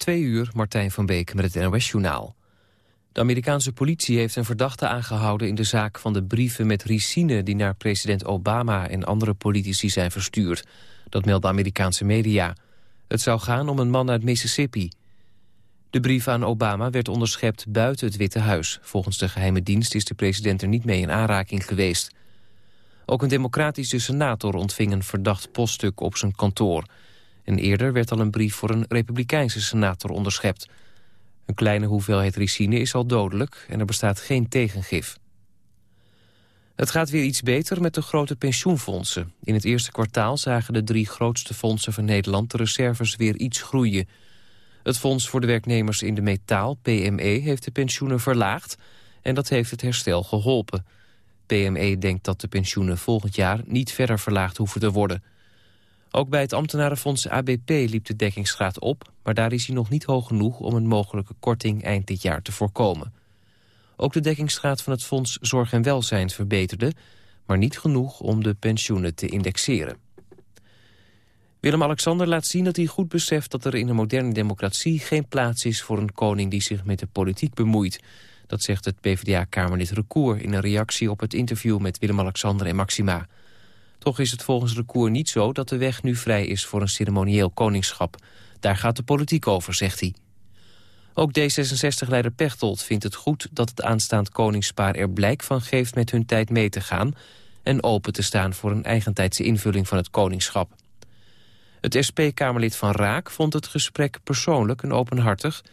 Twee uur, Martijn van Beek met het NOS-journaal. De Amerikaanse politie heeft een verdachte aangehouden... in de zaak van de brieven met ricine... die naar president Obama en andere politici zijn verstuurd. Dat meldt de Amerikaanse media. Het zou gaan om een man uit Mississippi. De brief aan Obama werd onderschept buiten het Witte Huis. Volgens de geheime dienst is de president er niet mee in aanraking geweest. Ook een democratische senator ontving een verdacht poststuk op zijn kantoor... En eerder werd al een brief voor een republikeinse senator onderschept. Een kleine hoeveelheid ricine is al dodelijk en er bestaat geen tegengif. Het gaat weer iets beter met de grote pensioenfondsen. In het eerste kwartaal zagen de drie grootste fondsen van Nederland de reserves weer iets groeien. Het Fonds voor de Werknemers in de Metaal, PME, heeft de pensioenen verlaagd... en dat heeft het herstel geholpen. PME denkt dat de pensioenen volgend jaar niet verder verlaagd hoeven te worden... Ook bij het ambtenarenfonds ABP liep de dekkingsgraad op... maar daar is hij nog niet hoog genoeg om een mogelijke korting eind dit jaar te voorkomen. Ook de dekkingsgraad van het Fonds Zorg en Welzijn verbeterde... maar niet genoeg om de pensioenen te indexeren. Willem-Alexander laat zien dat hij goed beseft dat er in een moderne democratie geen plaats is voor een koning die zich met de politiek bemoeit. Dat zegt het PvdA-kamerlid Recour in een reactie op het interview met Willem-Alexander en Maxima. Toch is het volgens Recour niet zo dat de weg nu vrij is voor een ceremonieel koningschap. Daar gaat de politiek over, zegt hij. Ook D66-leider Pechtold vindt het goed dat het aanstaand koningspaar er blijk van geeft met hun tijd mee te gaan en open te staan voor een eigentijdse invulling van het koningschap. Het SP-Kamerlid van Raak vond het gesprek persoonlijk en openhartig...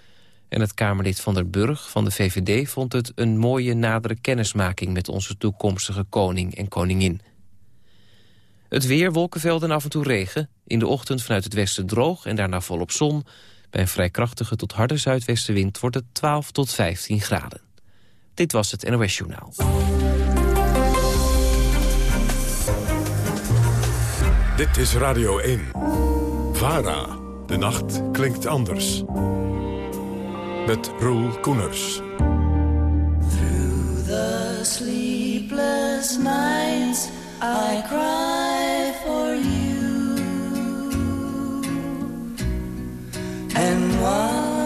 en het Kamerlid van der Burg van de VVD vond het een mooie nadere kennismaking... met onze toekomstige koning en koningin. Het weer, wolkenvelden en af en toe regen. In de ochtend vanuit het westen droog en daarna volop zon. Bij een vrij krachtige tot harde zuidwestenwind wordt het 12 tot 15 graden. Dit was het NOS Journaal. Dit is Radio 1. VARA. De nacht klinkt anders. Met Roel Koeners. Through the sleepless nights I cry and wonder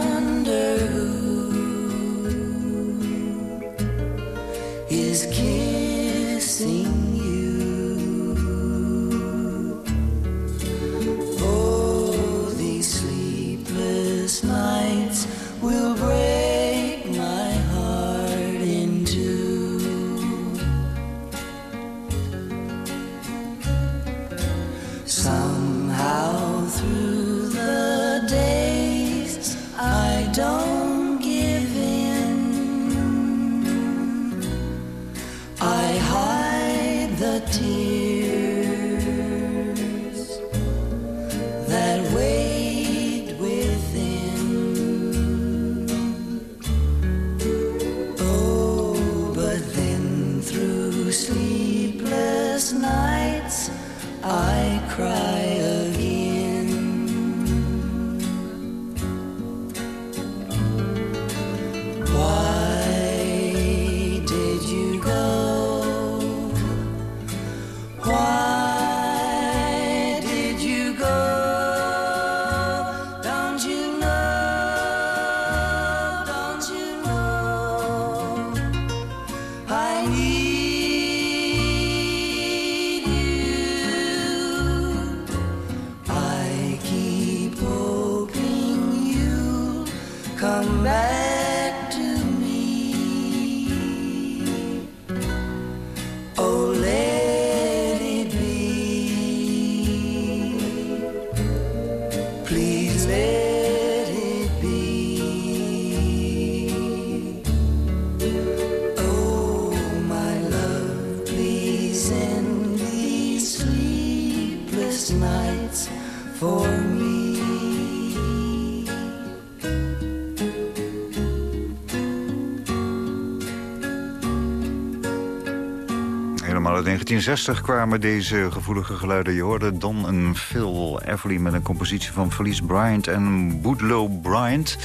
1960 kwamen deze gevoelige geluiden. Je hoorde Don en Phil Everly met een compositie van Felice Bryant en Boodlow Bryant.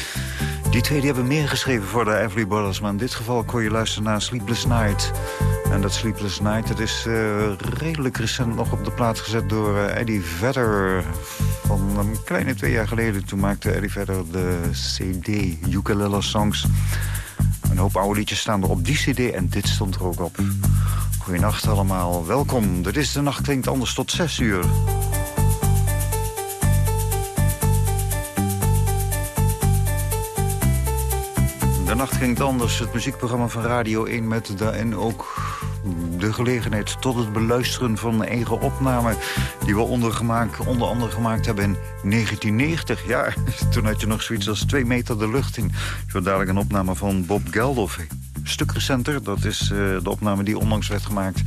Die twee die hebben meer geschreven voor de Everly Brothers. Maar in dit geval kon je luisteren naar Sleepless Night. En dat Sleepless Night, dat is uh, redelijk recent nog op de plaats gezet door uh, Eddie Vedder. Van een kleine twee jaar geleden, toen maakte Eddie Vedder de CD Ukulele Songs. Een hoop oude liedjes staan er op die cd en dit stond er ook op. Goedenacht allemaal, welkom. Dit is De Nacht Klinkt Anders tot 6 uur. De Nacht Klinkt Anders, het muziekprogramma van Radio 1... met daarin ook de gelegenheid tot het beluisteren van eigen opname... die we onder, onder andere gemaakt hebben in 1990. Ja, toen had je nog zoiets als twee meter de lucht in. Zo dadelijk een opname van Bob Geldof. Stuk recenter, dat is uh, de opname die onlangs werd gemaakt...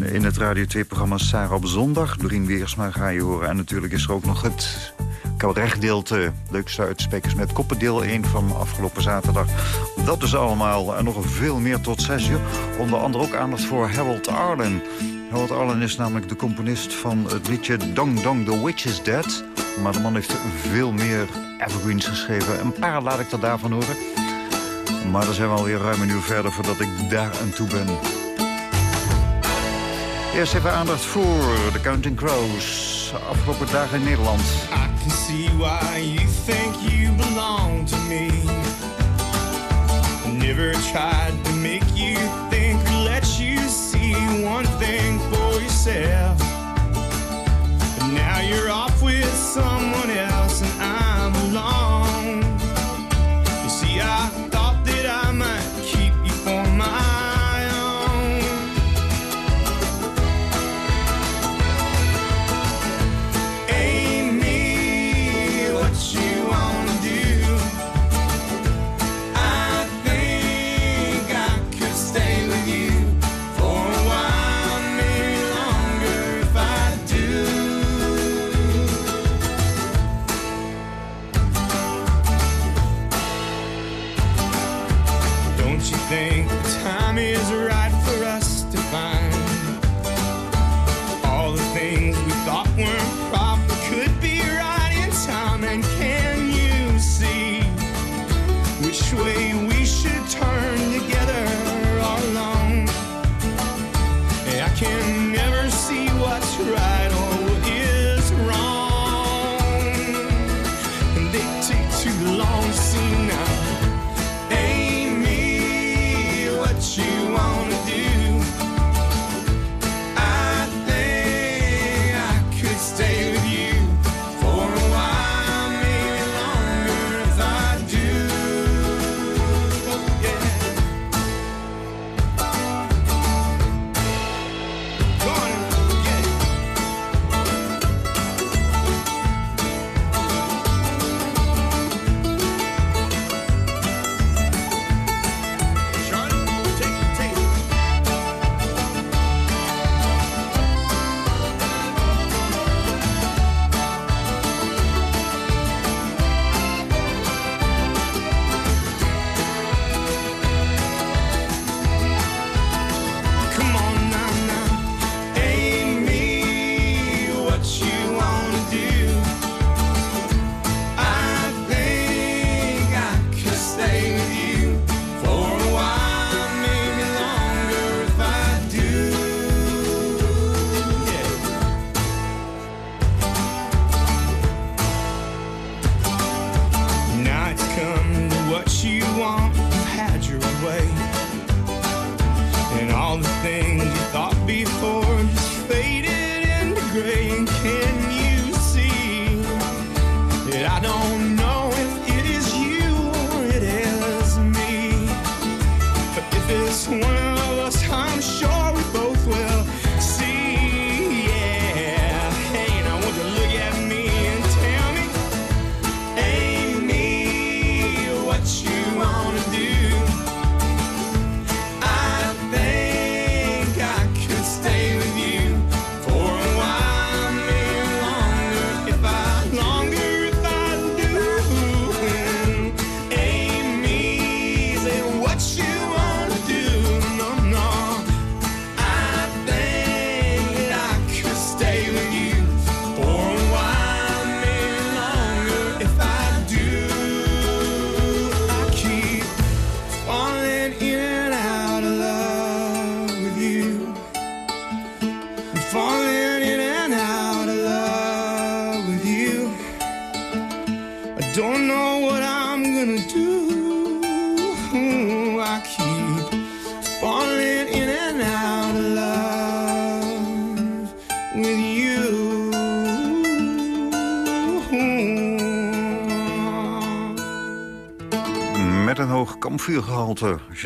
in het Radio 2-programma Sarah op zondag. Dorien Weersma ga je horen. En natuurlijk is er ook nog het cabaretgedeelte. Leukste uitsprekers met koppendeel 1 van afgelopen zaterdag. Dat is allemaal en nog veel meer tot 6 uur. Onder andere ook aandacht voor Harold Arlen. Harold Arlen is namelijk de componist van het liedje Dong Dong The Witch Is Dead. Maar de man heeft veel meer evergreens geschreven. Een paar laat ik er daarvan horen. Maar dan zijn we alweer ruim een uur verder voordat ik daar aan toe ben. Eerst even aandacht voor de Counting Crows. Afgelopen dagen in Nederland. I can see why you think you belong to me. Never tried to make you think or let you see one thing for yourself. But now you're off with someone else and I'm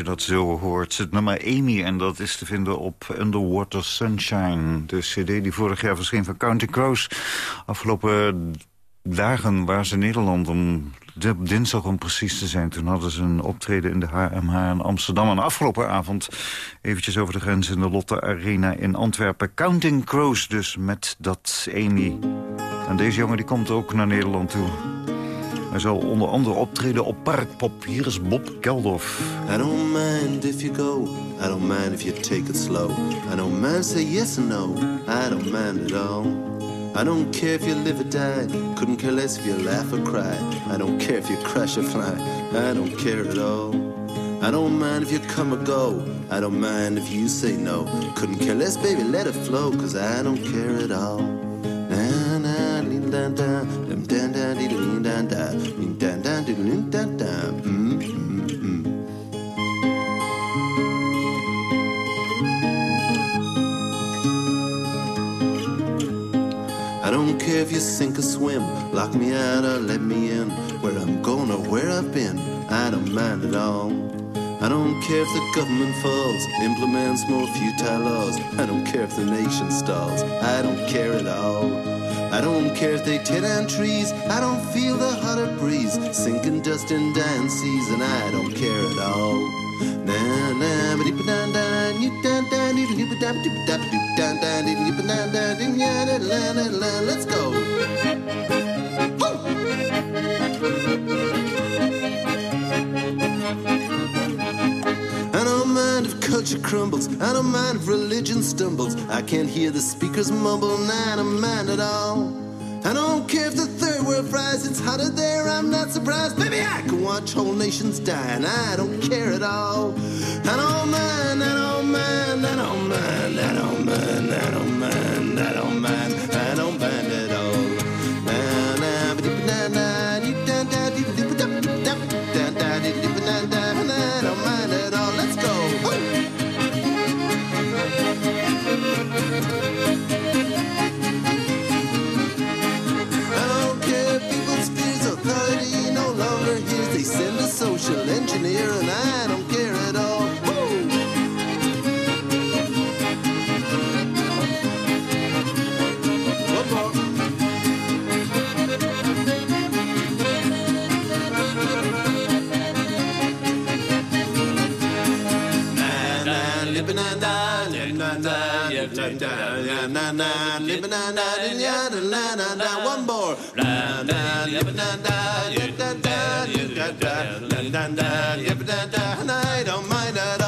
dat zo hoort. Zit nummer Amy en dat is te vinden op Underwater Sunshine. De cd die vorig jaar verscheen van Counting Crows. Afgelopen dagen waren ze in Nederland om dinsdag om precies te zijn. Toen hadden ze een optreden in de HMH in Amsterdam. En afgelopen avond eventjes over de grens in de Lotte Arena in Antwerpen. Counting Crows dus met dat Amy. En deze jongen die komt ook naar Nederland toe. Hij zal onder andere optreden op Parkpop. Hier is Bob Geldof. I don't mind if you go. I don't mind if you take it slow. I don't mind say yes or no. I don't mind at all. I don't care if you live or die. Couldn't care less if you laugh or cry. I don't care if you crash or fly. I don't care at all. I don't mind if you come or go. I don't mind if you say no. Couldn't care less, baby, let it flow. Cause I don't care at all. Na na Mm mm mm. I don't care if you sink or swim, lock me out or let me in. Where I'm going or where I've been, I don't mind at all. I don't care if the government falls, implements more futile laws. I don't care if the nation stalls, I don't care at all. I don't care if they tear down trees, I don't feel the hotter breeze, sinking dust in dying seas, and I don't care at all. Na na ba dee ba ba ba ba ya da la la la. Let's go. I culture crumbles. I don't mind if religion stumbles. I can't hear the speakers mumble, and I don't mind at all. I don't care if the third world fries, it's hotter there, I'm not surprised. Baby, I can watch whole nations die, and I don't care at all. I don't mind, I don't oh, mind, I don't oh, mind, I don't oh, mind, I don't mind, I don't mind, na, more. I don't mind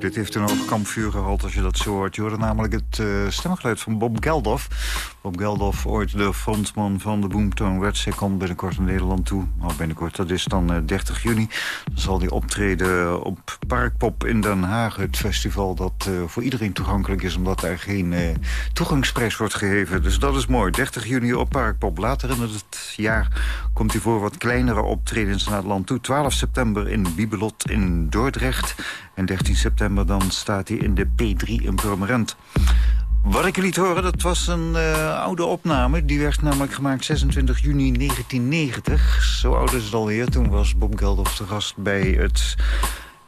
dit heeft een hoog kampvuur gehaald als je dat zo hoort. Je hoorde namelijk het eh, stemgeluid van Bob Geldof. Bob Geldof, ooit de frontman van de Boomtown Reds. Hij komt binnenkort naar Nederland toe. Nou, binnenkort, dat is dan eh, 30 juni. Dan zal hij optreden op Parkpop in Den Haag. Het festival dat eh, voor iedereen toegankelijk is... omdat er geen eh, toegangsprijs wordt gegeven. Dus dat is mooi. 30 juni op Parkpop. Later in het jaar komt hij voor wat kleinere optredens naar het land toe. 12 september in Bibelot in Dordrecht. En 13 september dan staat hij in de P3 in Purmerend. Wat ik liet horen, dat was een eh, oude opname. Die werd namelijk gemaakt 26 juni 1990. Zo oud is het alweer. Toen was Bob Geldof te gast bij het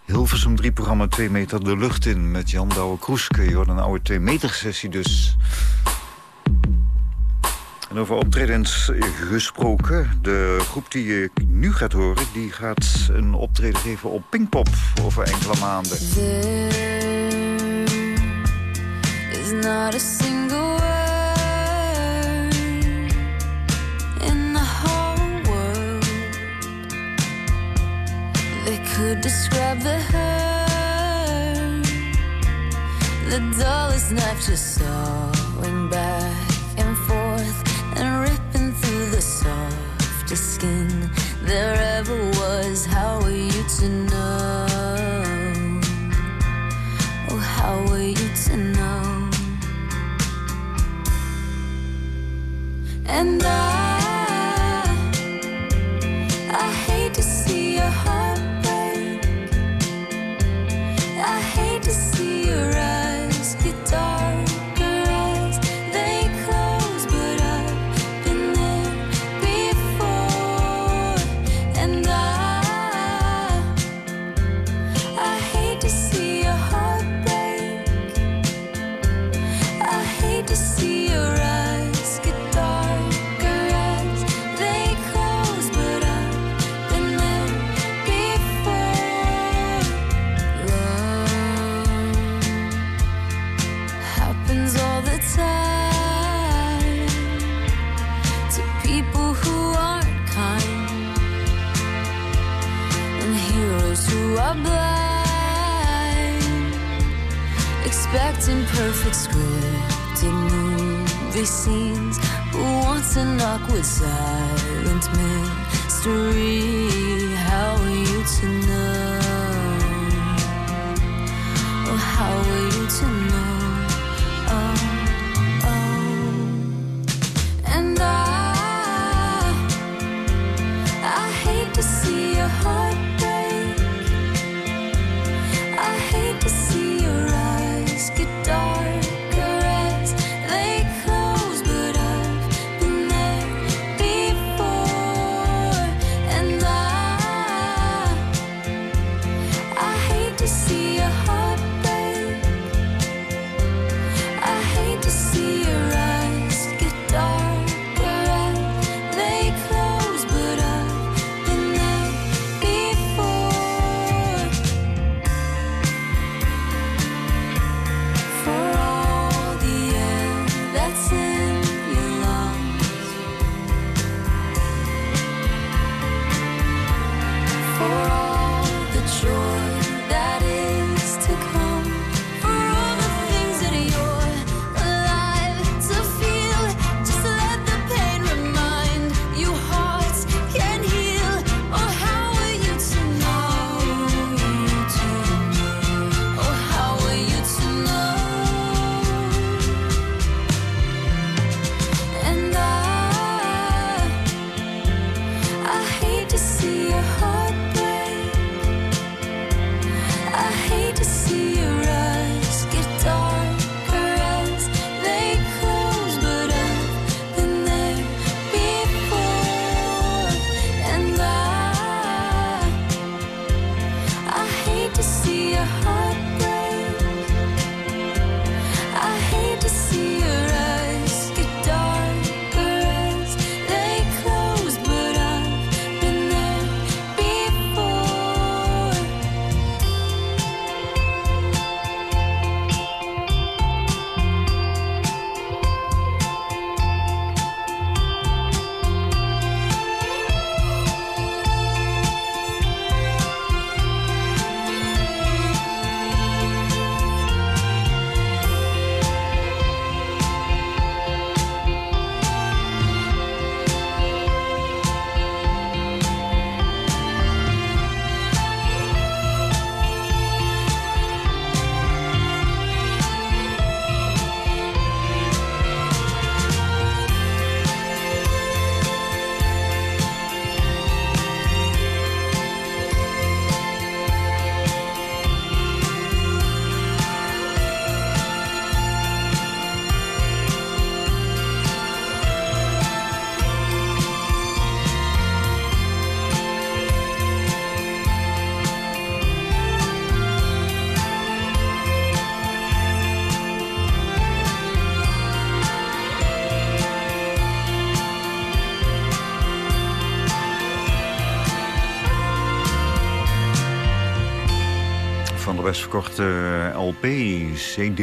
Hilversum 3-programma 2 meter de lucht in... met Jan Douwe-Kroeske. Je hoort een oude 2-meter-sessie dus. En over optredens gesproken. De groep die je nu gaat horen... die gaat een optreden geven op Pinkpop over enkele maanden. There is not a single word in the whole world They could describe the hurt the dullest knife to saw. Softest skin there ever was. How are you to know? Oh, how are you to know? And I. angry scenes, who wants an awkward, silent mystery? Best verkochte LP, CD...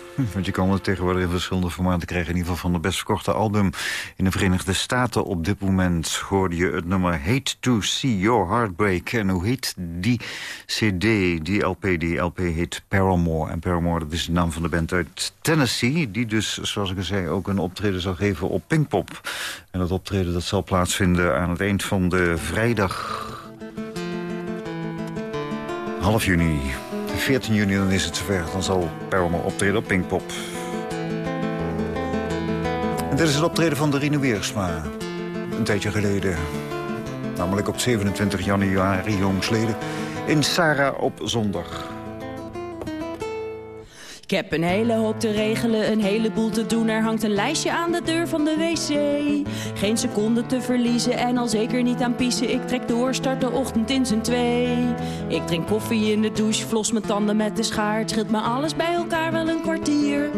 Want je kan het tegenwoordig in verschillende formaten krijgen. In ieder geval van de best verkochte album in de Verenigde Staten. Op dit moment hoorde je het nummer Hate to See Your Heartbreak. En hoe heet die cd, die LP? Die LP heet Paramore. En Paramore, dat is de naam van de band uit Tennessee. Die dus, zoals ik al zei, ook een optreden zal geven op Pinkpop. En dat optreden dat zal plaatsvinden aan het eind van de vrijdag... Half juni. 14 juni dan is het zover. Dan zal Paramore optreden op Pinkpop. Dit is het optreden van de Rino Weersma. Een tijdje geleden. Namelijk op 27 januari jongsleden. In Sarah op zondag. Ik heb een hele hoop te regelen, een heleboel te doen. Er hangt een lijstje aan de deur van de wc. Geen seconde te verliezen en al zeker niet aan piezen. Ik trek door, start de ochtend in zijn twee. Ik drink koffie in de douche, vlos mijn tanden met de schaar. Het scheelt me alles bij elkaar wel een kwartier.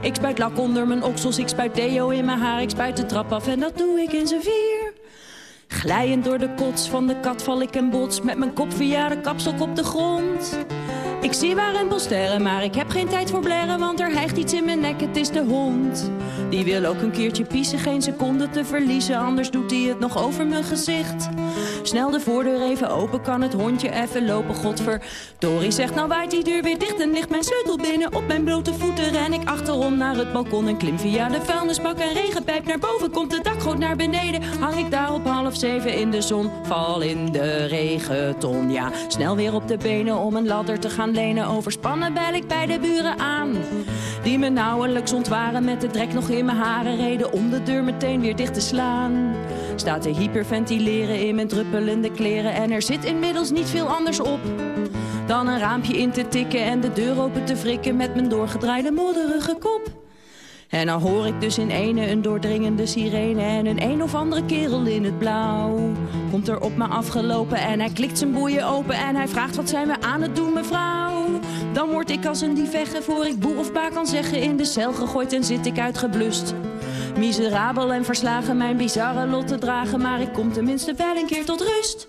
Ik spuit lak onder mijn oksels, ik spuit deo in mijn haar. Ik spuit de trap af en dat doe ik in z'n vier. Glijend door de kots van de kat val ik en bots Met mijn kop via de kapstok op de grond Ik zie waar een bos sterren, maar ik heb geen tijd voor blaren Want er hijgt iets in mijn nek, het is de hond Die wil ook een keertje piezen, geen seconde te verliezen Anders doet hij het nog over mijn gezicht. Snel de voordeur even open, kan het hondje even lopen, godver Dory zegt, nou waait die deur weer dicht en ligt mijn sleutel binnen Op mijn blote voeten. Ren ik achterom naar het balkon En klim via de vuilnisbak en regenpijp naar boven. Komt de dakgoot naar beneden, hang ik daar op half zeven in de zon. Val in de regenton, ja. Snel weer op de benen om een ladder te gaan lenen. Overspannen bel ik bij de buren aan Die me nauwelijks ontwaren. Met de drek nog in mijn haren Reden om de deur meteen weer dicht te slaan. Staat te hyperventileren in mijn druppelende kleren En er zit inmiddels niet veel anders op. Dan een raampje in te tikken en de deur open te frikken Met mijn doorgedraaide modderige kop en dan hoor ik dus in ene een doordringende sirene En een een of andere kerel in het blauw. Komt er op me afgelopen en hij klikt zijn boeien open En hij vraagt wat zijn we aan het doen mevrouw? Dan word ik als een dievegge voor ik boer of pa kan zeggen In de cel gegooid en zit ik uitgeblust. Miserabel en verslagen mijn bizarre lot te dragen Maar ik kom tenminste wel een keer tot rust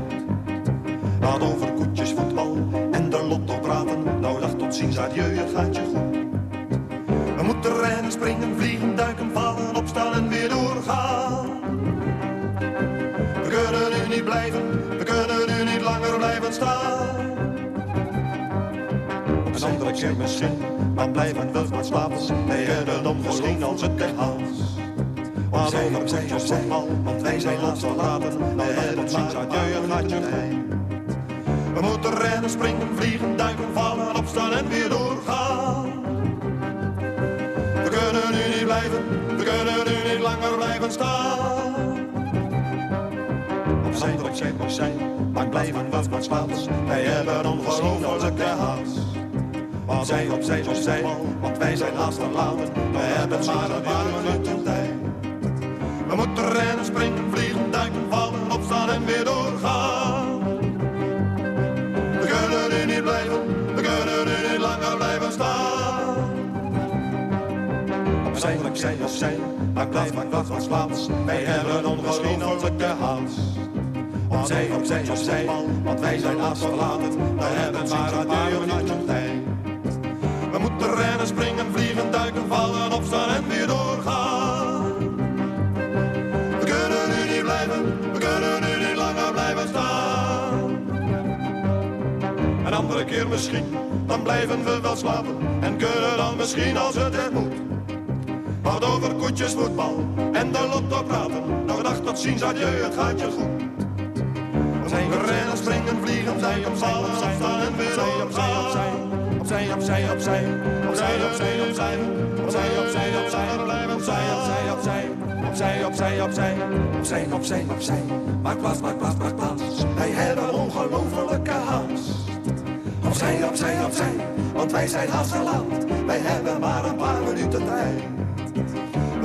Adieu, het gaat je goed. We moeten rennen, springen, vliegen, duiken, vallen, opstaan en weer doorgaan. We kunnen nu niet blijven, we kunnen nu niet langer blijven staan. Op een andere keer misschien, dan blijven we wat slapen. Wij hebben dan misschien als het echt haast. Maar over koetjes, voetbal, want wij zijn laatst verlaten. Nou hebben het ziens, adieu, het gaat je goed. We moeten rennen, springen, vliegen, duiken, vallen, opstaan en weer doorgaan. We kunnen nu niet blijven, we kunnen nu niet langer blijven staan. Opzij, opzij, opzij, maar blijven wat wat spaats. Wij hebben ongelofelijke haast. Opzij, opzij, opzij, want wij zijn haast verlaten. We hebben maar een paar minuten tijd. We moeten rennen, springen, vliegen, duiken, vallen, opstaan en weer doorgaan. Opzij, opzij, opzij, maar blijf maar wat wat slaats. Wij hebben ongelofelijke haast. Opzij, opzij, opzij, want wij zijn verlaten. We hebben maar een paar minuten tijd. We moeten rennen, springen, vliegen, duiken, vallen, opstaan en weer doorgaan. We kunnen nu niet blijven, we kunnen nu niet langer blijven staan. Een andere keer misschien, dan blijven we wel slapen. En kunnen dan misschien als het er moet. Wat over koetjes, voetbal en de lotto praten. Nog dag tot ziens, adieu, het gaat je goed. We opzij, rennen, springen, vliegen, opzij, opzij, opstaan en weer opzij, opzij, opzij, opzij, opzij, opzij, opzij, opzij, opzij, opzij, opzij, blijven opzij, opzij, opzij, opzij, opzij, opzij, opzij, opzij, opzij, maak plaats, maak plaats, maak plaats. Wij hebben ongelofelijke haast. Opzij, opzij, opzij, want wij zijn haast. Wij hebben maar een paar minuten tijd.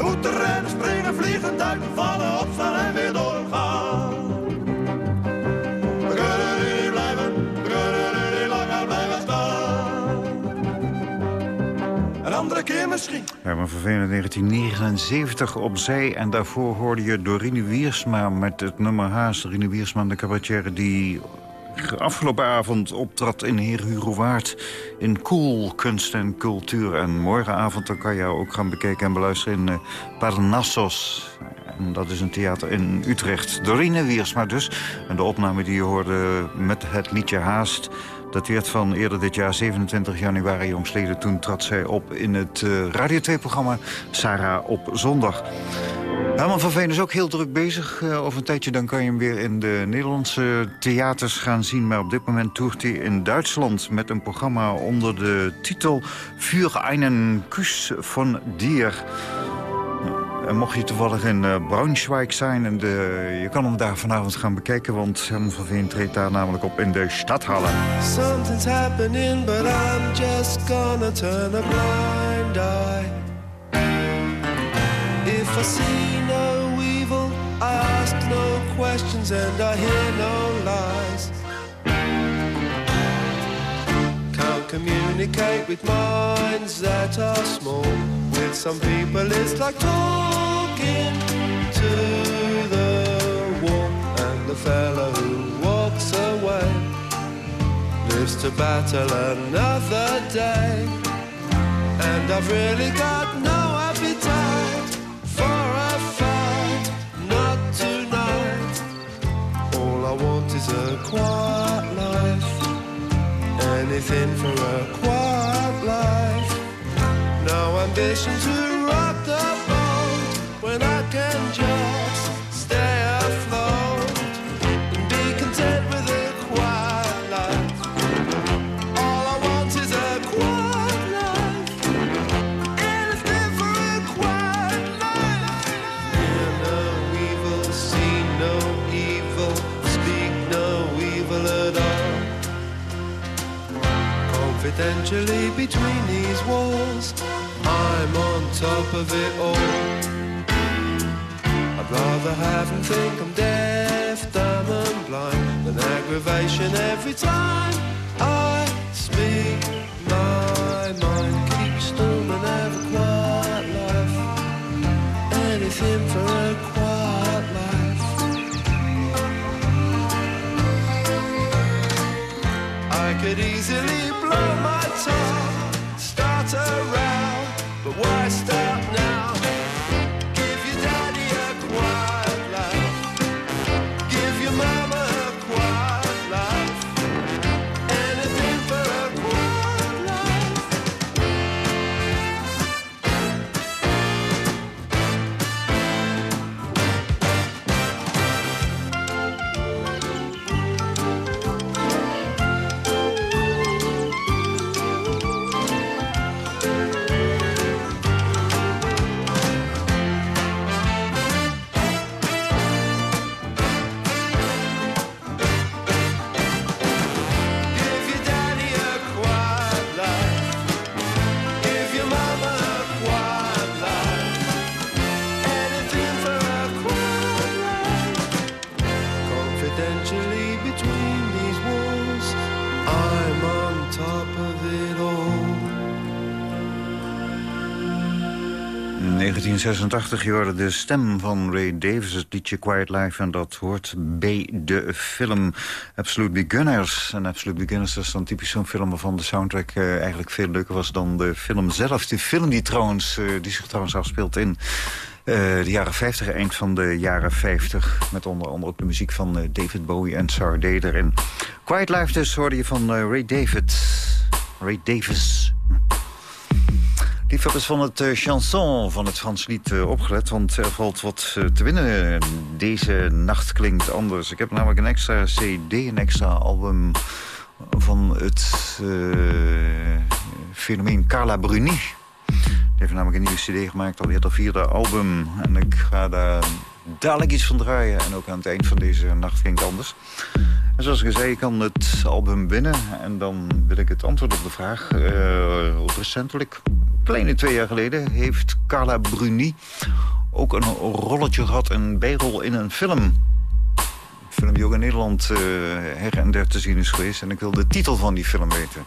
Moeten rennen, springen, vliegen, duiken, vallen, opstaan en weer doorgaan. We kunnen niet blijven, we kunnen niet langer blijven staan. Een andere keer misschien. Herman van Veen in 1979 opzij. En daarvoor hoorde je Dorine Wiersma met het nummer Haas. Dorine Wiersma, de cabaretier die afgelopen avond optrad in Heer Hugo in Cool, Kunst en Cultuur. En morgenavond dan kan je ook gaan bekijken en beluisteren in uh, Parnassos. Dat is een theater in Utrecht. Dorine Wiersma dus. En de opname die je hoorde met het liedje Haast dateert van eerder dit jaar, 27 januari jongsleden. Toen trad zij op in het uh, Radio 2-programma Sarah op zondag. Herman van Veen is ook heel druk bezig. Uh, over een tijdje dan kan je hem weer in de Nederlandse theaters gaan zien. Maar op dit moment toert hij in Duitsland met een programma onder de titel... Für einen Kuss von dir. En mocht je toevallig in uh, Braunschweig zijn... En je kan hem daar vanavond gaan bekijken... want Herman van Veen treedt daar namelijk op in de Stadhalle. Something's happening, but I'm just gonna turn a blind eye. I see no evil, I ask no questions and I hear no lies. Can't communicate with minds that are small. With some people, it's like talking to the wall. And the fellow who walks away lives to battle another day. And I've really got no want is a quiet life, anything for a quiet life. No ambition to Confidentially between these walls, I'm on top of it all. I'd rather have them think I'm deaf, dumb and blind than aggravation every time I speak my mind. Could easily blow my top, start around, but why stop 1986, je hoorde de stem van Ray Davis, het liedje Quiet Life... en dat hoort bij de film Absolute Beginners. En Absolute Beginners dat is dan typisch zo'n film... waarvan de soundtrack eh, eigenlijk veel leuker was dan de film zelf. De film die, trouwens, eh, die zich trouwens afspeelt in... eh, de jaren 50, eind van de jaren 50. Met onder andere ook de muziek van David Bowie en Sarah Day erin. Quiet Life dus hoorde je van Ray David. Ray Davis. Liefhebbers van het uh, chanson van het Frans lied uh, opgelet. Want er valt wat uh, te winnen. Deze nacht klinkt anders. Ik heb namelijk een extra cd, een extra album van het fenomeen Carla Bruni. Die heeft namelijk een nieuwe cd gemaakt, alweer de vierde album. En ik ga daar dadelijk iets van draaien. En ook aan het eind van deze nacht klinkt anders. En zoals ik zei, kan het album binnen. En dan wil ik het antwoord op de vraag. Uh, recentelijk, kleine twee jaar geleden, heeft Carla Bruni ook een rolletje gehad, een bijrol in een film. Een film die ook in Nederland uh, her en der te zien is geweest. En ik wil de titel van die film weten.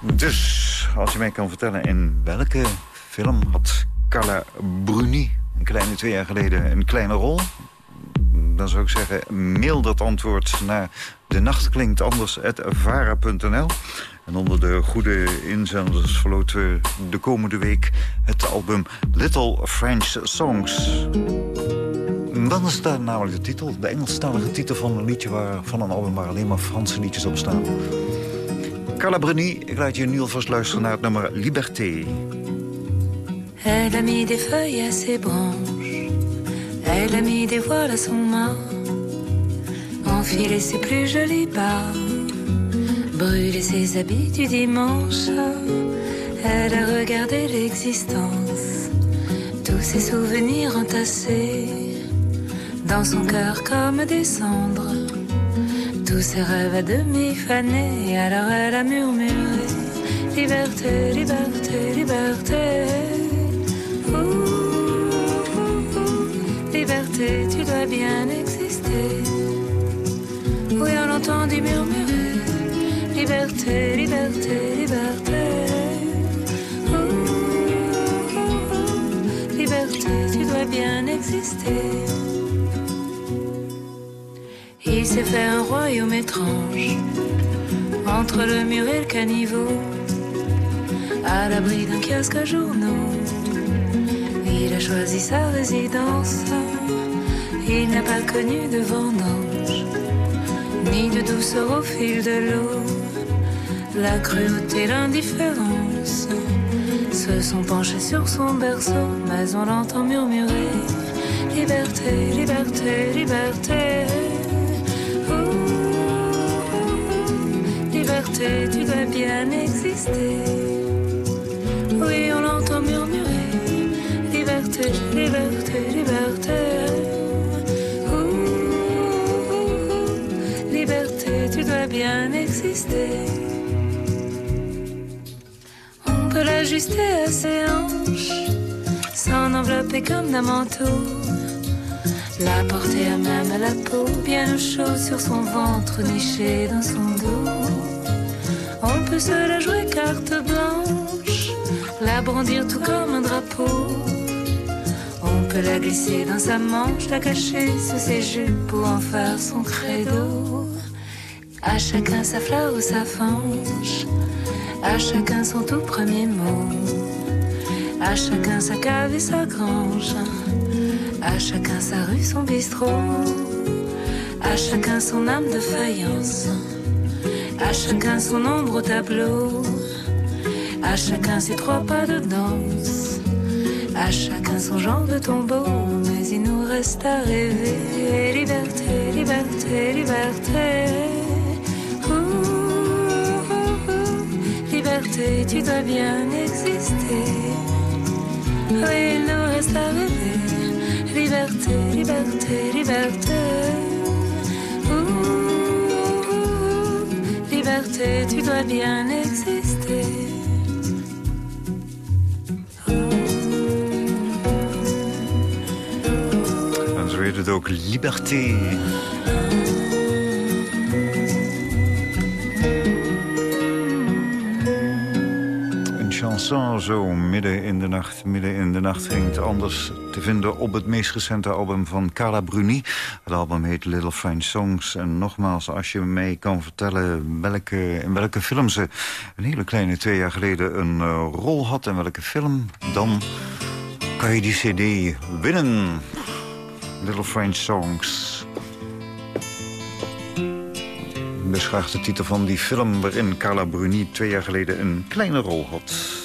Dus, als je mij kan vertellen in welke film had Carla Bruni een kleine twee jaar geleden een kleine rol dan zou ik zeggen, mail dat antwoord naar de nacht klinkt anders vara.nl. En onder de goede inzenders verloten we de komende week het album Little French Songs. Dan is daar namelijk de titel, de Engelstalige titel van een liedje waar, van een album waar alleen maar Franse liedjes op staan. Carla Bruni, ik laat je nu alvast luisteren naar het nummer Liberté. Elle a mis des feuilles à ses branches Elle a mis des voiles à son main, enfilé ses plus jolis bas, brûlé ses habits du dimanche. Elle a regardé l'existence, tous ses souvenirs entassés dans son cœur comme des cendres, tous ses rêves à demi fanés. Alors elle a murmuré Liberté, liberté, liberté. tu dois bien exister. Oui, on entendit murmurer Liberté, liberté, liberté. liberté, tu dois bien exister. Il s'est fait un royaume étrange entre le mur et le caniveau, à l'abri d'un kiosque à journaux. Il a choisi sa résidence il n'a pas connu de vendange, ni de douceur au fil de l'eau. La cruauté, l'indifférence se sont penchés sur son berceau, mais on l'entend murmurer Liberté, liberté, liberté. liberté, tu dois bien exister. Oui, on l'entend murmurer Liberté, liberté, liberté. bien exister. L'ajuster à ses hanches, s'en envelopper comme d'un manteau. La porter à même à la peau, bien au chaud sur son ventre, niché dans son dos. On peut se la jouer carte blanche, la brandir tout comme un drapeau. On peut la glisser dans sa manche, la cacher sous ses jupes pour en faire son credo. À chacun sa fleur ou sa fange, à chacun son tout premier mot, à chacun sa cave et sa grange, à chacun sa rue, son bistrot, à chacun son âme de faïence, à chacun son ombre au tableau, à chacun ses trois pas de danse, à chacun son genre de tombeau, mais il nous reste à rêver. Liberté, liberté, liberté. Tu dois bien exister. Oui, il nous reste à rêver. Liberté, liberté, liberté. liberté, tu dois bien exister. En zo heet het ook Liberté. Zo midden in de nacht. Midden in de nacht ging het anders te vinden op het meest recente album van Carla Bruni. Het album heet Little French Songs. En nogmaals, als je mij kan vertellen welke, in welke film ze een hele kleine twee jaar geleden een uh, rol had... en welke film, dan kan je die cd winnen. Little French Songs. Dus graag de titel van die film waarin Carla Bruni twee jaar geleden een kleine rol had.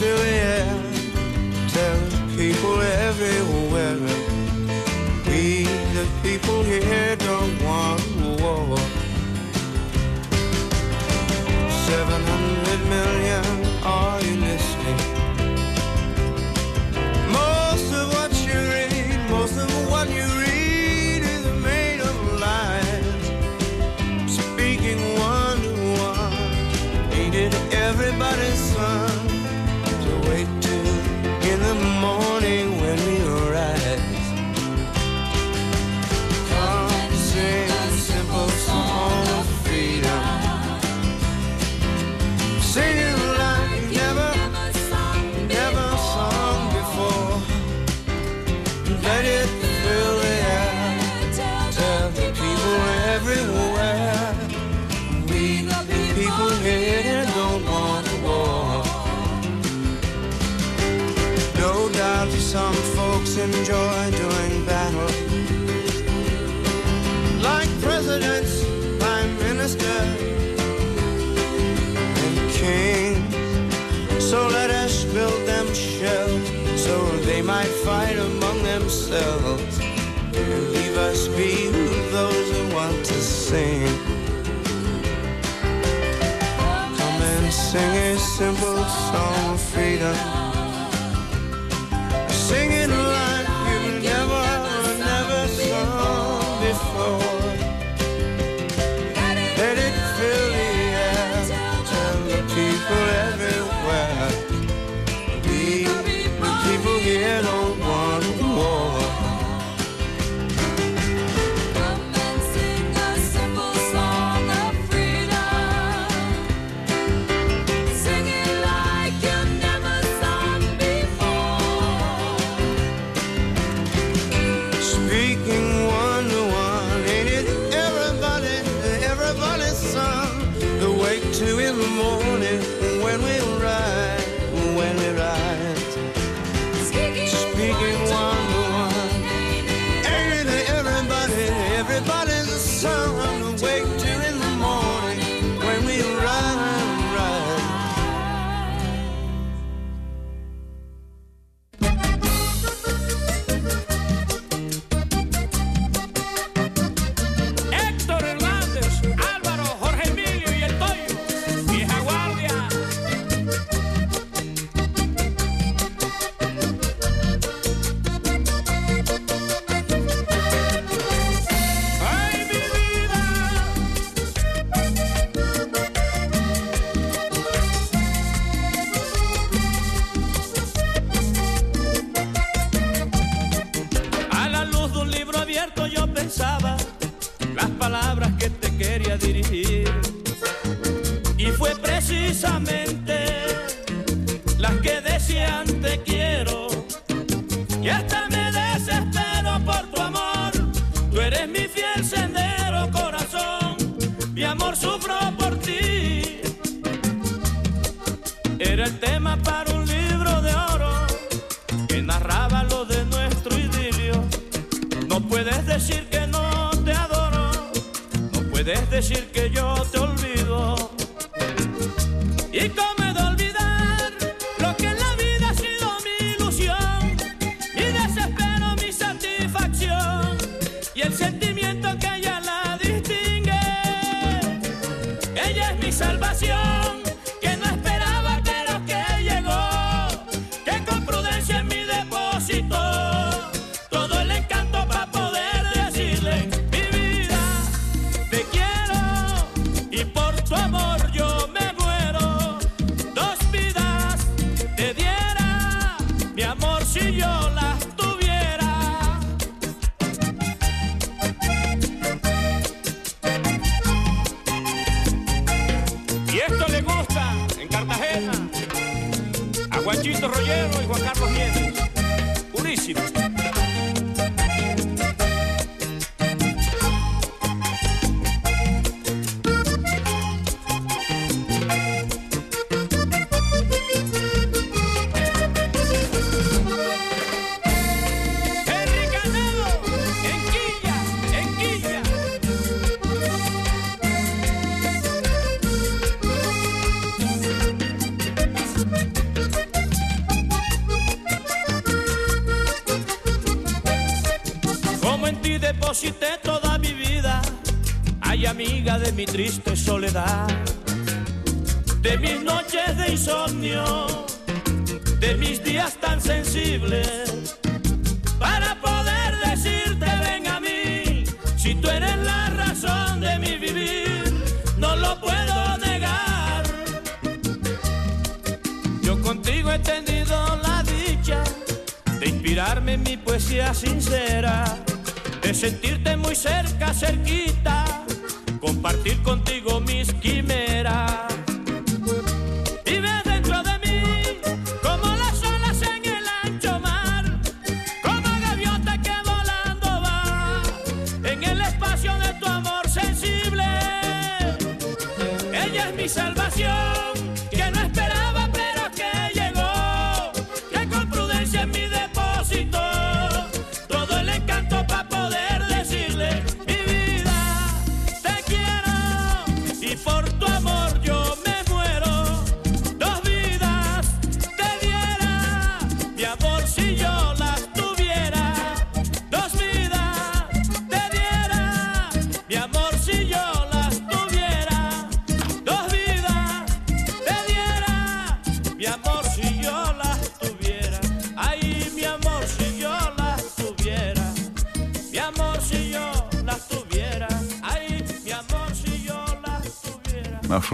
still here, telling people everywhere. We the people here ourselves and leave us be who those who want to sing. Come and sing a simple song of freedom. sofro amiga de mi triste soledad, de mis noches de insomnio, de mis días tan sensibles, para poder decirte ven a mí, si tú eres la razón de mi vivir, no lo puedo negar. Yo contigo he tenido la dicha de inspirarme en mi poesía sincera, de sentirte muy cerca, cerquita compartir contigo mis quimeras.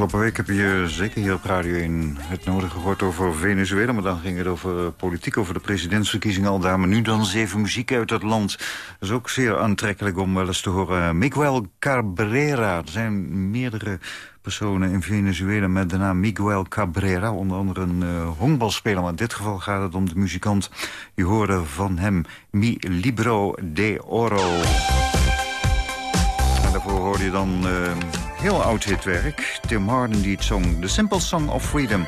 Afgelopen week heb je zeker hier op Radio 1 het nodige gehoord over Venezuela. Maar dan ging het over eh, politiek, over de presidentsverkiezing al daar. Maar nu dan eens even muziek uit dat land. Dat is ook zeer aantrekkelijk om wel eens te horen. Miguel Cabrera. Er zijn meerdere personen in Venezuela met de naam Miguel Cabrera. Onder andere een uh, honkbalspeler. Maar in dit geval gaat het om de muzikant. Je hoorde van hem Mi Libro de Oro. En daarvoor hoorde je dan... Eh, heel oud hitwerk. Tim Harden die het zong The Simple Song of Freedom.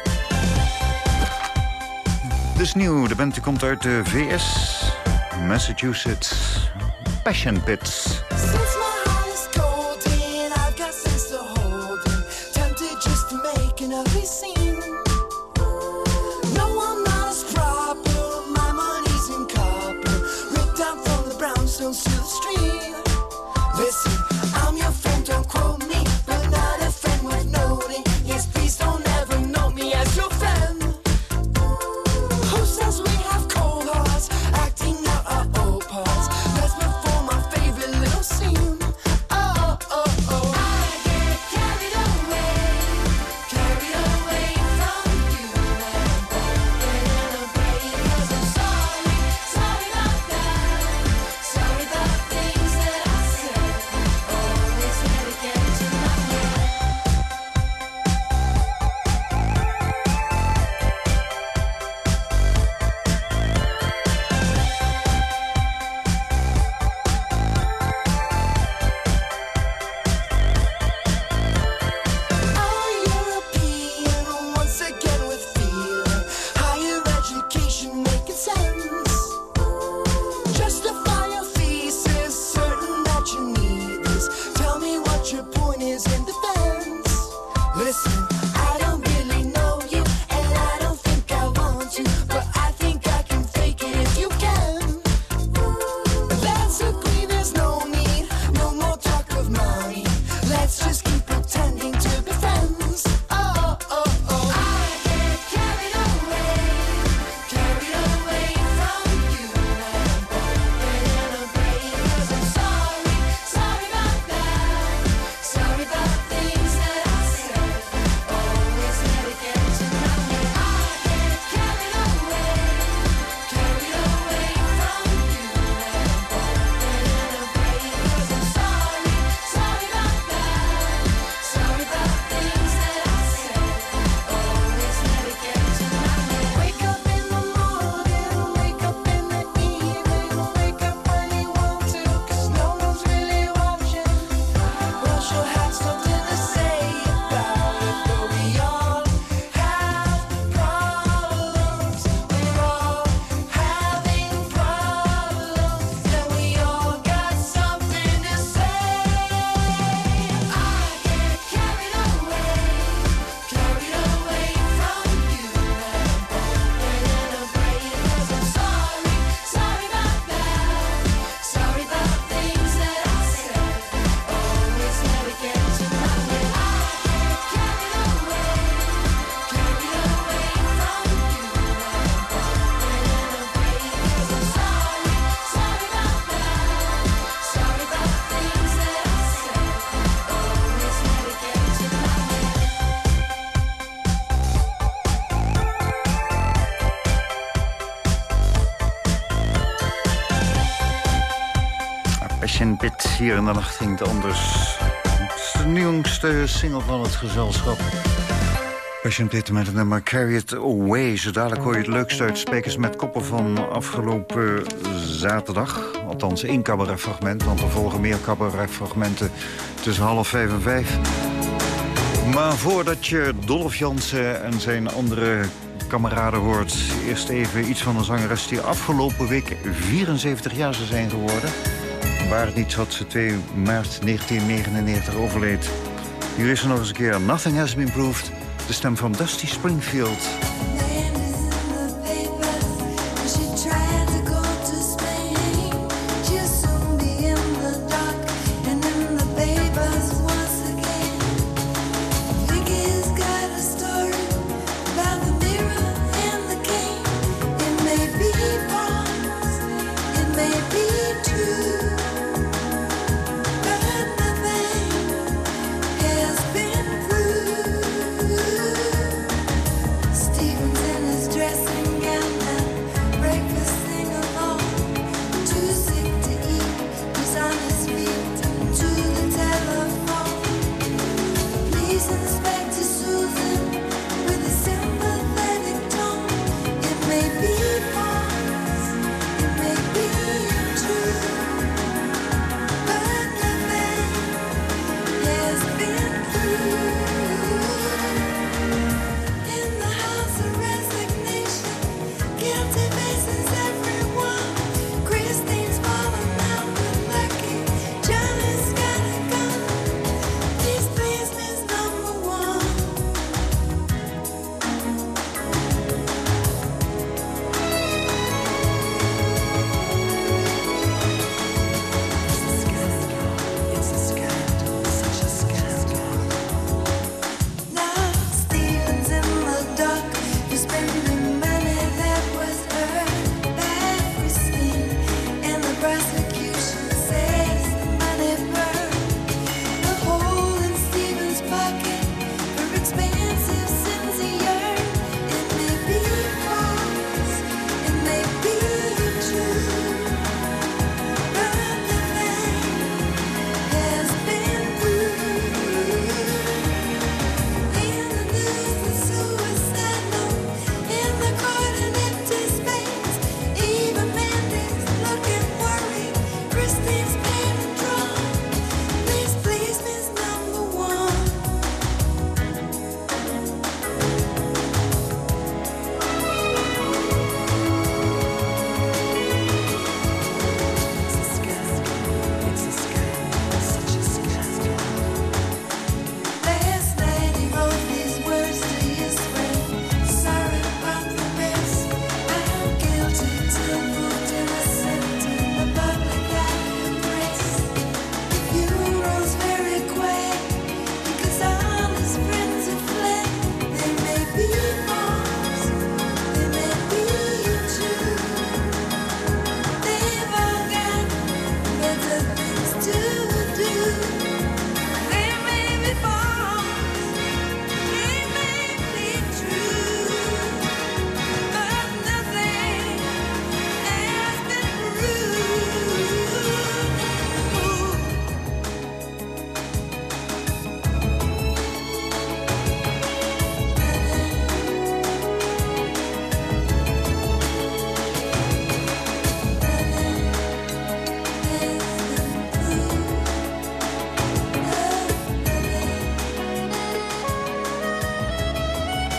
Dit is nieuw. De band komt uit de VS. Massachusetts. Passion Pits. In de ging het anders. Het is de nieuwste single van het gezelschap. Pit met het nummer Carry It Away. Zo dadelijk hoor je het leukste uit Spekers met Koppen van afgelopen zaterdag. Althans één cabaretfragment, want er volgen meer cabaretfragmenten tussen half vijf en vijf. Maar voordat je Dolph Jansen en zijn andere kameraden hoort... eerst even iets van een zangeres die afgelopen week 74 jaar zou zijn geworden. Waar het niet zat, ze 2 maart 1999 overleed. Hier is er nog eens een keer Nothing Has Been Proved. De stem van Dusty Springfield.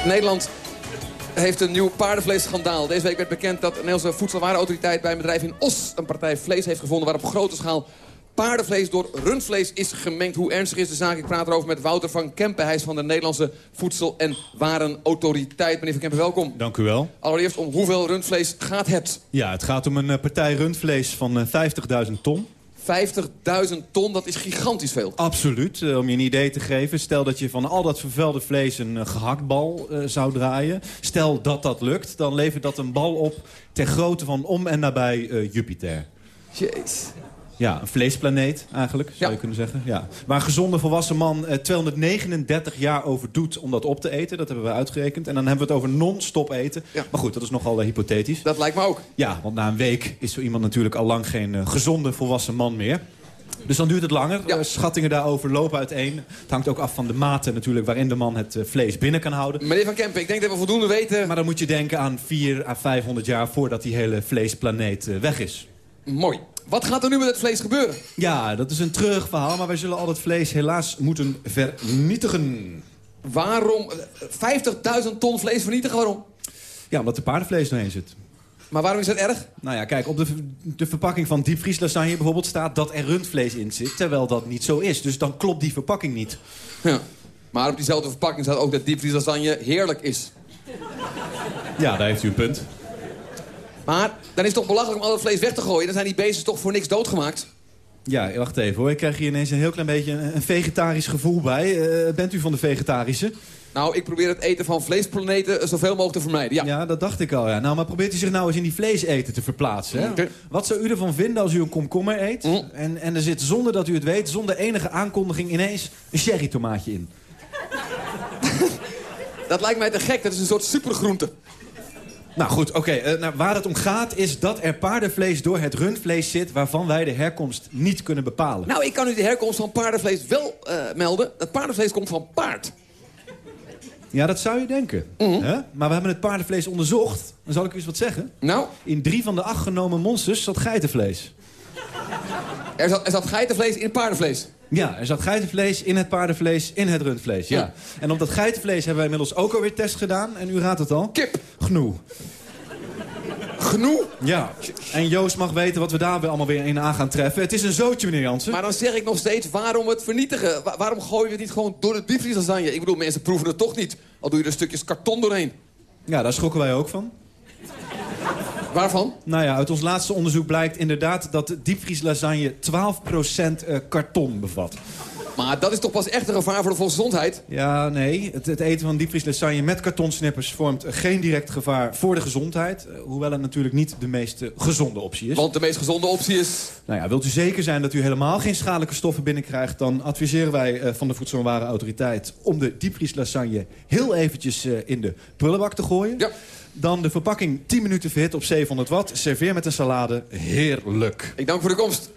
Nederland heeft een nieuw paardenvleesschandaal. Deze week werd bekend dat de Nederlandse Voedselwarenautoriteit... bij een bedrijf in Os een partij vlees heeft gevonden... waar op grote schaal paardenvlees door rundvlees is gemengd. Hoe ernstig is de zaak? Ik praat erover met Wouter van Kempen. Hij is van de Nederlandse Voedsel- en Warenautoriteit. Meneer van Kempen, welkom. Dank u wel. Allereerst, om hoeveel rundvlees gaat het? Ja, het gaat om een eh, partij rundvlees van eh, 50.000 ton. 50.000 ton, dat is gigantisch veel. Absoluut. Eh, om je een idee te geven. Stel dat je van al dat vervuilde vlees een eh, gehaktbal eh, zou draaien. Stel dat dat lukt, dan levert dat een bal op... ter grootte van om en nabij Jupiter. Jeez. Ja, een vleesplaneet eigenlijk, zou je kunnen zeggen. Ja. Waar een gezonde volwassen man eh, 239 jaar over doet om dat op te eten. Dat hebben we uitgerekend. En dan hebben we het over non-stop eten. Maar goed, dat is nogal eh, hypothetisch. Dat lijkt me ook. Ja, want na een week is zo iemand natuurlijk al lang geen eh, gezonde volwassen man meer. Dus dan duurt het langer. Eh, schattingen daarover lopen uiteen. Het hangt ook af van de mate natuurlijk waarin de man het eh, vlees binnen kan houden. Meneer Van Kempen, ik denk dat we voldoende weten. Maar dan moet je denken aan 4 à 500 jaar voordat die hele vleesplaneet eh, weg is. Mooi. Wat gaat er nu met het vlees gebeuren? Ja, dat is een treurig verhaal, maar wij zullen al het vlees helaas moeten vernietigen. Waarom? eh, 50.000 ton vlees vernietigen, waarom? Ja, omdat er paardenvlees doorheen zit. Maar waarom is dat erg? Nou ja, kijk, op de, de verpakking van diepvrieslasagne bijvoorbeeld staat dat er rundvlees in zit, terwijl dat niet zo is. Dus dan klopt die verpakking niet. Ja. Maar op diezelfde verpakking staat ook dat diepvrieslasagne heerlijk is. Ja, daar heeft u een punt. Maar dan is het toch belachelijk om al het vlees weg te gooien. Dan zijn die beesten toch voor niks doodgemaakt. Ja, wacht even hoor. Ik krijg hier ineens een heel klein beetje een, vegetarisch gevoel bij. Eh, bent u van de vegetarische? Nou, ik probeer het eten van vleesplaneten zoveel mogelijk te vermijden. Ja. Ja, dat dacht ik al. Ja. Nou, maar probeert u zich nou eens in die vleeseten te verplaatsen. Hè? Wat zou u ervan vinden als u een komkommer eet... En, en er zit zonder dat u het weet, zonder enige aankondiging... ineens een cherrytomaatje in? Dat lijkt mij te gek. Dat is een soort supergroente. Nou goed, oké. eh, nou, waar het om gaat is dat er paardenvlees door het rundvlees zit... waarvan wij de herkomst niet kunnen bepalen. Nou, ik kan u de herkomst van paardenvlees wel eh, melden. Dat paardenvlees komt van paard. Ja, dat zou je denken. Hè? Maar we hebben het paardenvlees onderzocht. Dan zal ik u eens wat zeggen. Nou? In drie van de acht genomen monsters zat geitenvlees. Er zat, er zat geitenvlees in paardenvlees. Ja, er zat geitenvlees in het paardenvlees, in het rundvlees. Ja. Ja. En op dat geitenvlees hebben wij inmiddels ook alweer test gedaan. En u raadt het al. Kip. Gnoe. Genoeg. Ja. En Joost mag weten wat we daar weer allemaal weer in aan gaan treffen. Het is een zootje, meneer Jansen. Maar dan zeg ik nog steeds, waarom het vernietigen? Wa- waarom gooien we het niet gewoon door de diepvrieslasagne? Ik bedoel, mensen proeven het toch niet. Al doe je er stukjes karton doorheen. Ja, daar schrokken wij ook van. Waarvan? Nou ja, uit ons laatste onderzoek blijkt inderdaad dat de diepvrieslasagne 12% eh, karton bevat. Maar dat is toch pas echt een gevaar voor de volksgezondheid? Ja, nee. Het, het eten van diepvrieslasagne met kartonsnippers vormt geen direct gevaar voor de gezondheid. eh, Hoewel het natuurlijk niet de meest eh, gezonde optie is. Want de meest gezonde optie is... Nou ja, wilt u zeker zijn dat u helemaal geen schadelijke stoffen binnenkrijgt... dan adviseren wij eh, van de Voedsel- en Warenautoriteit... om de diepvrieslasagne heel eventjes eh, in de prullenbak te gooien. Ja. Dan de verpakking 10 minuten verhit op 700 watt. Serveer met een salade. Heerlijk. Ik dank voor de komst.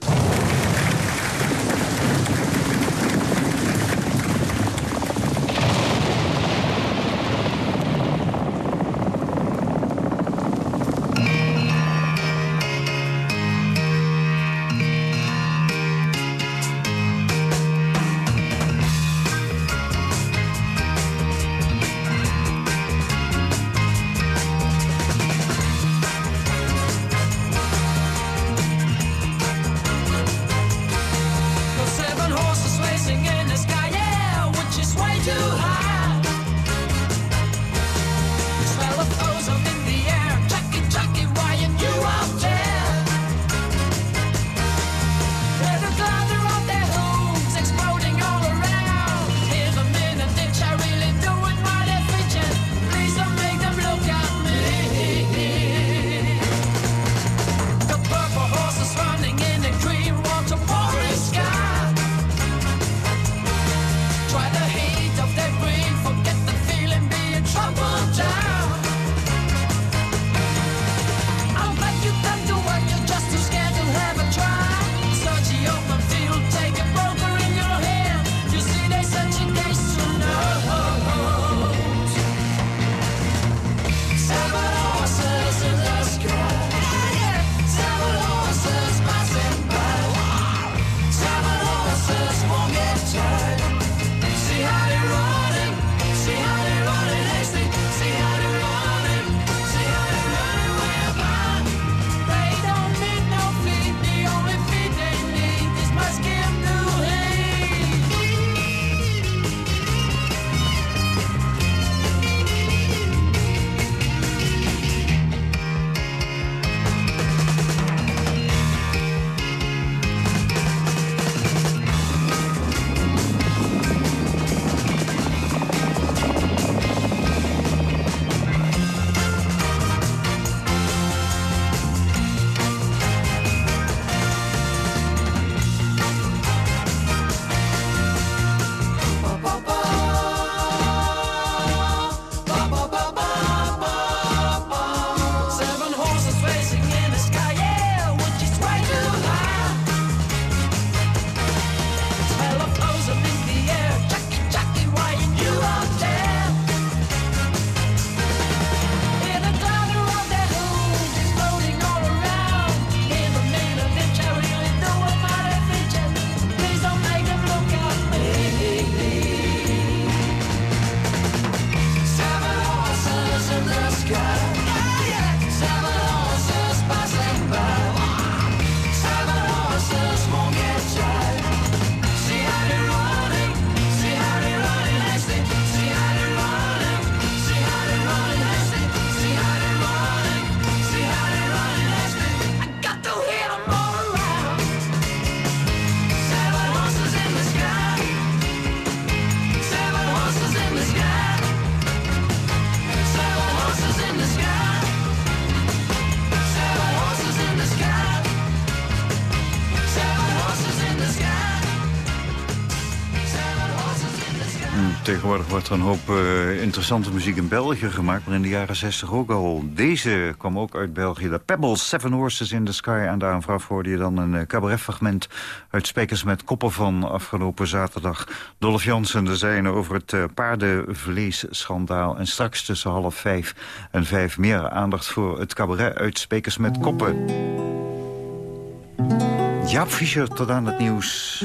Tegenwoordig wordt een hoop eh, interessante muziek in België gemaakt... maar in de jaren 60 ook al. Deze kwam ook uit België. De Pebbles, Seven Horses in the Sky. En daar vooraf hoorde je dan een uh, cabaretfragment... uit Spekers met Koppen van afgelopen zaterdag. Dolph Jansen, de zijn over het uh, paardenvleesschandaal. En straks tussen half vijf en vijf meer aandacht voor het cabaret... uit Spekers met Koppen. Jaap Fischer, tot aan het nieuws.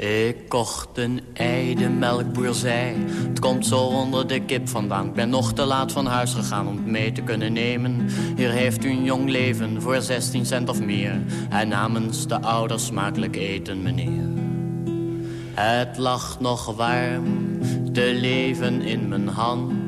Ik kocht een ei, de melkboer zei Het komt zo onder de kip vandaan. Ik ben nog te laat van huis gegaan om het mee te kunnen nemen. Hier heeft u een jong leven voor 16 cent of meer. En namens de ouders smakelijk eten, meneer. Het lag nog warm, te leven in mijn hand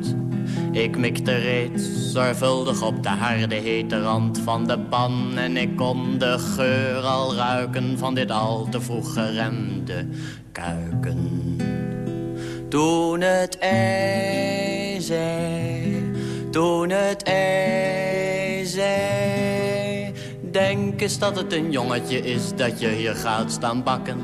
ik mikte reeds zorgvuldig op de harde hete rand van de pan. En ik kon de geur al ruiken van dit al te vroeg geremde kuiken. Toen het ei zei, toen het ei zei Denk eens dat het een jongetje is dat je hier gaat staan bakken.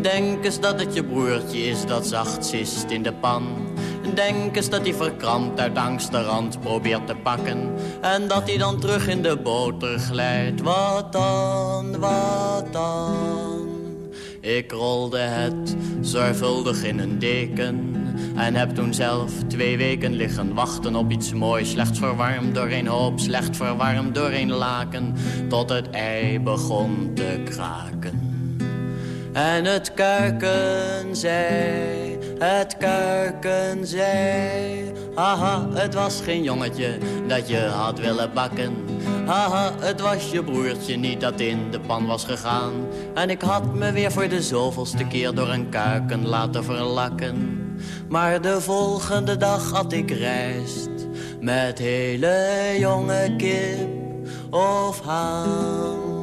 Denk eens dat het je broertje is dat zacht zist in de pan Denk eens dat hij verkrampt uit angst de rand probeert te pakken. En dat hij dan terug in de boter glijdt. Wat dan, wat dan? Ik rolde het zorgvuldig in een deken. En heb toen zelf twee weken liggen wachten op iets moois. Slecht verwarmd door een hoop, slecht verwarmd door een laken. Tot het ei begon te kraken. En het kuiken zei, het kuiken zei. Haha, het was geen jongetje dat je had willen bakken. Haha, het was je broertje niet dat in de pan was gegaan. En ik had me weer voor de zoveelste keer door een kuiken laten verlakken. Maar de volgende dag had ik rijst met hele jonge kip of haan.